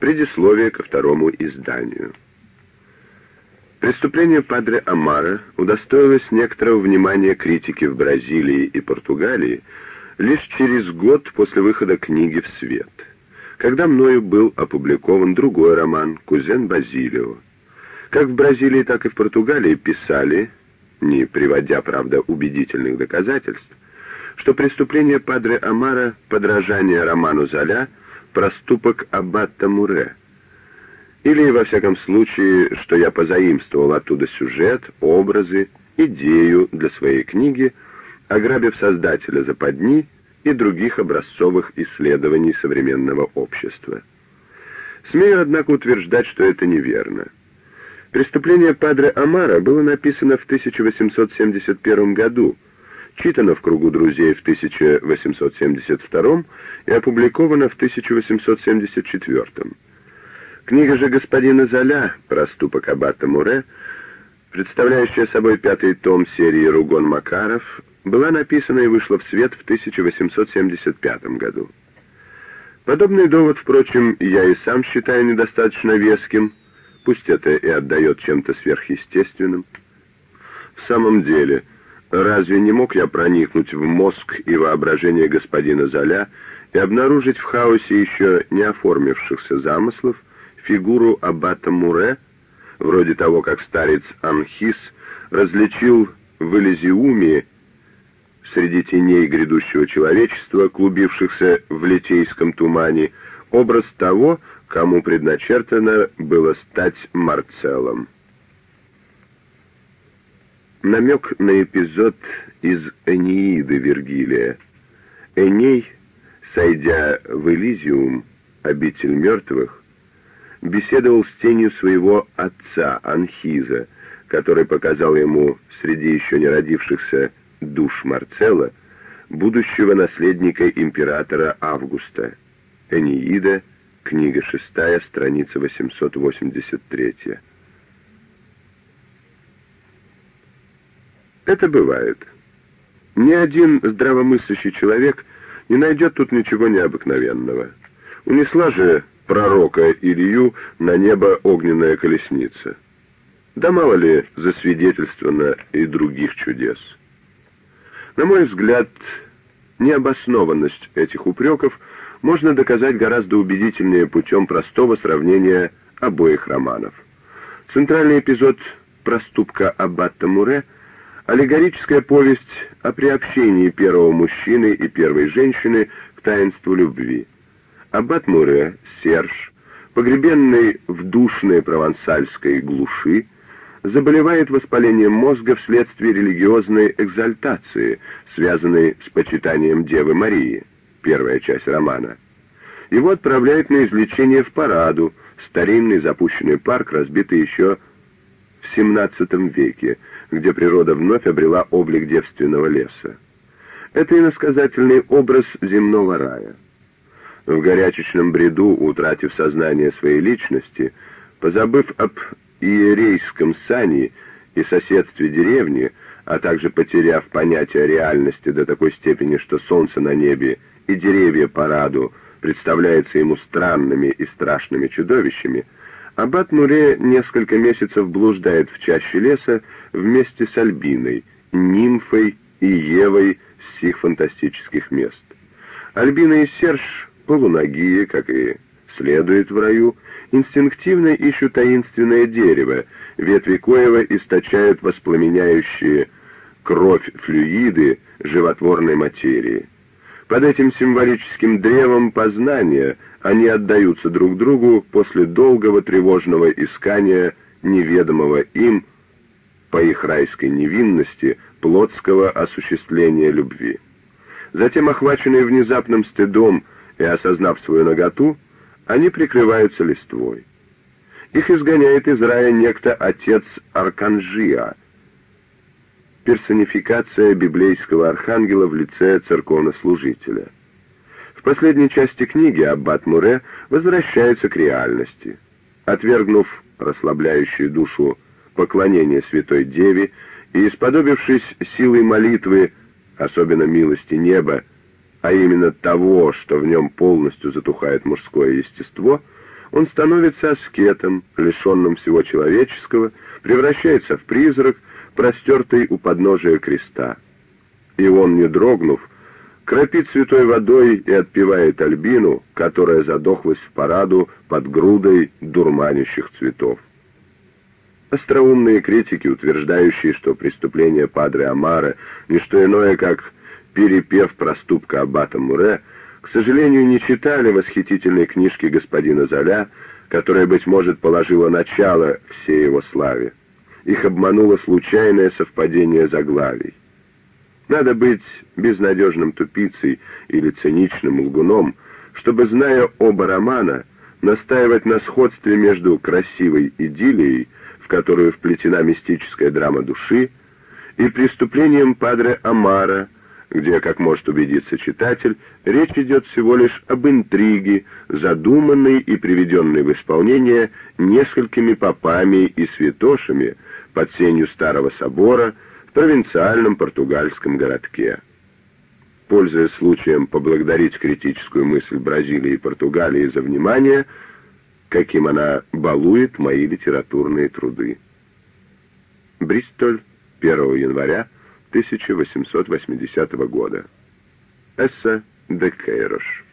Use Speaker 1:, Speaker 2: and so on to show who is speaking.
Speaker 1: Предисловие ко второму изданию. Преступление Падре Амара удостоилось некоторого внимания критики в Бразилии и Португалии лишь через год после выхода книги в свет, когда мною был опубликован другой роман «Кузен Базилио». Как в Бразилии, так и в Португалии писали, не приводя, правда, убедительных доказательств, что преступление Падре Амара — подражание роману Золя — проступок аббата Муре. Или, во всяком случае, что я позаимствовал оттуда сюжет, образы, идею для своей книги, ограбив создателя западни и других образцовых исследований современного общества. Смею, однако, утверждать, что это неверно. Преступление Падре Амара было написано в 1871 году, читано в кругу друзей в 1872 и опубликовано в 1874. Книга же господина Золя «Проступок аббата Муре», представляющая собой пятый том серии «Ругон Макаров», была написана и вышла в свет в 1875 году. Подобный довод, впрочем, я и сам считаю недостаточно веским, пусть это и отдает чем-то сверхъестественным. В самом деле, Разве не мог я проникнуть в мозг и воображение господина Золя и обнаружить в хаосе еще не оформившихся замыслов фигуру аббата Муре, вроде того, как старец Анхис различил в Элизиуме среди теней грядущего человечества, клубившихся в литейском тумане, образ того, кому предначертано было стать Марцеллом. Намек на эпизод из Энеиды Вергилия. Эней, сойдя в Элизиум, обитель мертвых, беседовал с тенью своего отца Анхиза, который показал ему среди еще не родившихся душ Марцелла будущего наследника императора Августа. Энеида, книга 6, страница 883. Это бывает. Ни один здравомыслящий человек не найдет тут ничего необыкновенного. Унесла же пророка Илью на небо огненная колесница. Да мало ли засвидетельствовано и других чудес. На мой взгляд, необоснованность этих упреков можно доказать гораздо убедительнее путем простого сравнения обоих романов. Центральный эпизод проступка Аббата Муре — Аллегорическая повесть о приобщении первого мужчины и первой женщины к таинству любви. Аббат Муре, Серж, погребенный в душной провансальской глуши, заболевает воспалением мозга вследствие религиозной экзальтации, связанной с почитанием Девы Марии, первая часть романа. Его отправляют на излечение в Параду, старинный запущенный парк, разбитый еще в XVII веке, где природа вновь обрела облик девственного леса. Это иносказательный образ земного рая. В горячечном бреду, утратив сознание своей личности, позабыв об иерейском сане и соседстве деревни, а также потеряв понятие реальности до такой степени, что солнце на небе и деревья по раду представляются ему странными и страшными чудовищами, Аббат Муре несколько месяцев блуждает в чаще леса вместе с Альбиной, нимфой и Евой с сих фантастических мест. Альбина и Серж, полуногие, как и следует в раю, инстинктивно ищут таинственное дерево, ветви коего источают воспламеняющие кровь флюиды животворной материи. Под этим символическим древом познания они отдаются друг другу после долгого тревожного искания неведомого им по их райской невинности плотского осуществления любви. Затем, охваченные внезапным стыдом и осознав свою наготу, они прикрываются листвой. Их изгоняет из рая некто отец Арканжия, персонификация библейского архангела в лице церковнослужителя. В последней части книги Аббат Муре возвращается к реальности. Отвергнув расслабляющую душу поклонение Святой Деве и, исподобившись силой молитвы, особенно милости неба, а именно того, что в нем полностью затухает мужское естество, он становится аскетом, лишенным всего человеческого, превращается в призрак, простертый у подножия креста. И он, не дрогнув, кропит святой водой и отпевает Альбину, которая задохлась в параду под грудой дурманящих цветов. Остроумные критики, утверждающие, что преступление Падре Амара — не что иное, как перепев проступка Аббата Муре, к сожалению, не читали восхитительной книжки господина Золя, которая, быть может, положила начало всей его славе. Их обмануло случайное совпадение заглавий. Надо быть безнадежным тупицей или циничным лгуном, чтобы, зная оба романа, настаивать на сходстве между красивой идиллией, которую вплетена мистическая драма души, и преступлением Падре Амара, где, как может убедиться читатель, речь идет всего лишь об интриге, задуманной и приведенной в исполнение несколькими попами и святошами под сенью Старого Собора, в провинциальном португальском городке. Пользуясь случаем поблагодарить критическую мысль Бразилии и Португалии за внимание, каким она балует мои литературные труды. Бристоль, 1 января 1880 года. Эсса де Кейрош.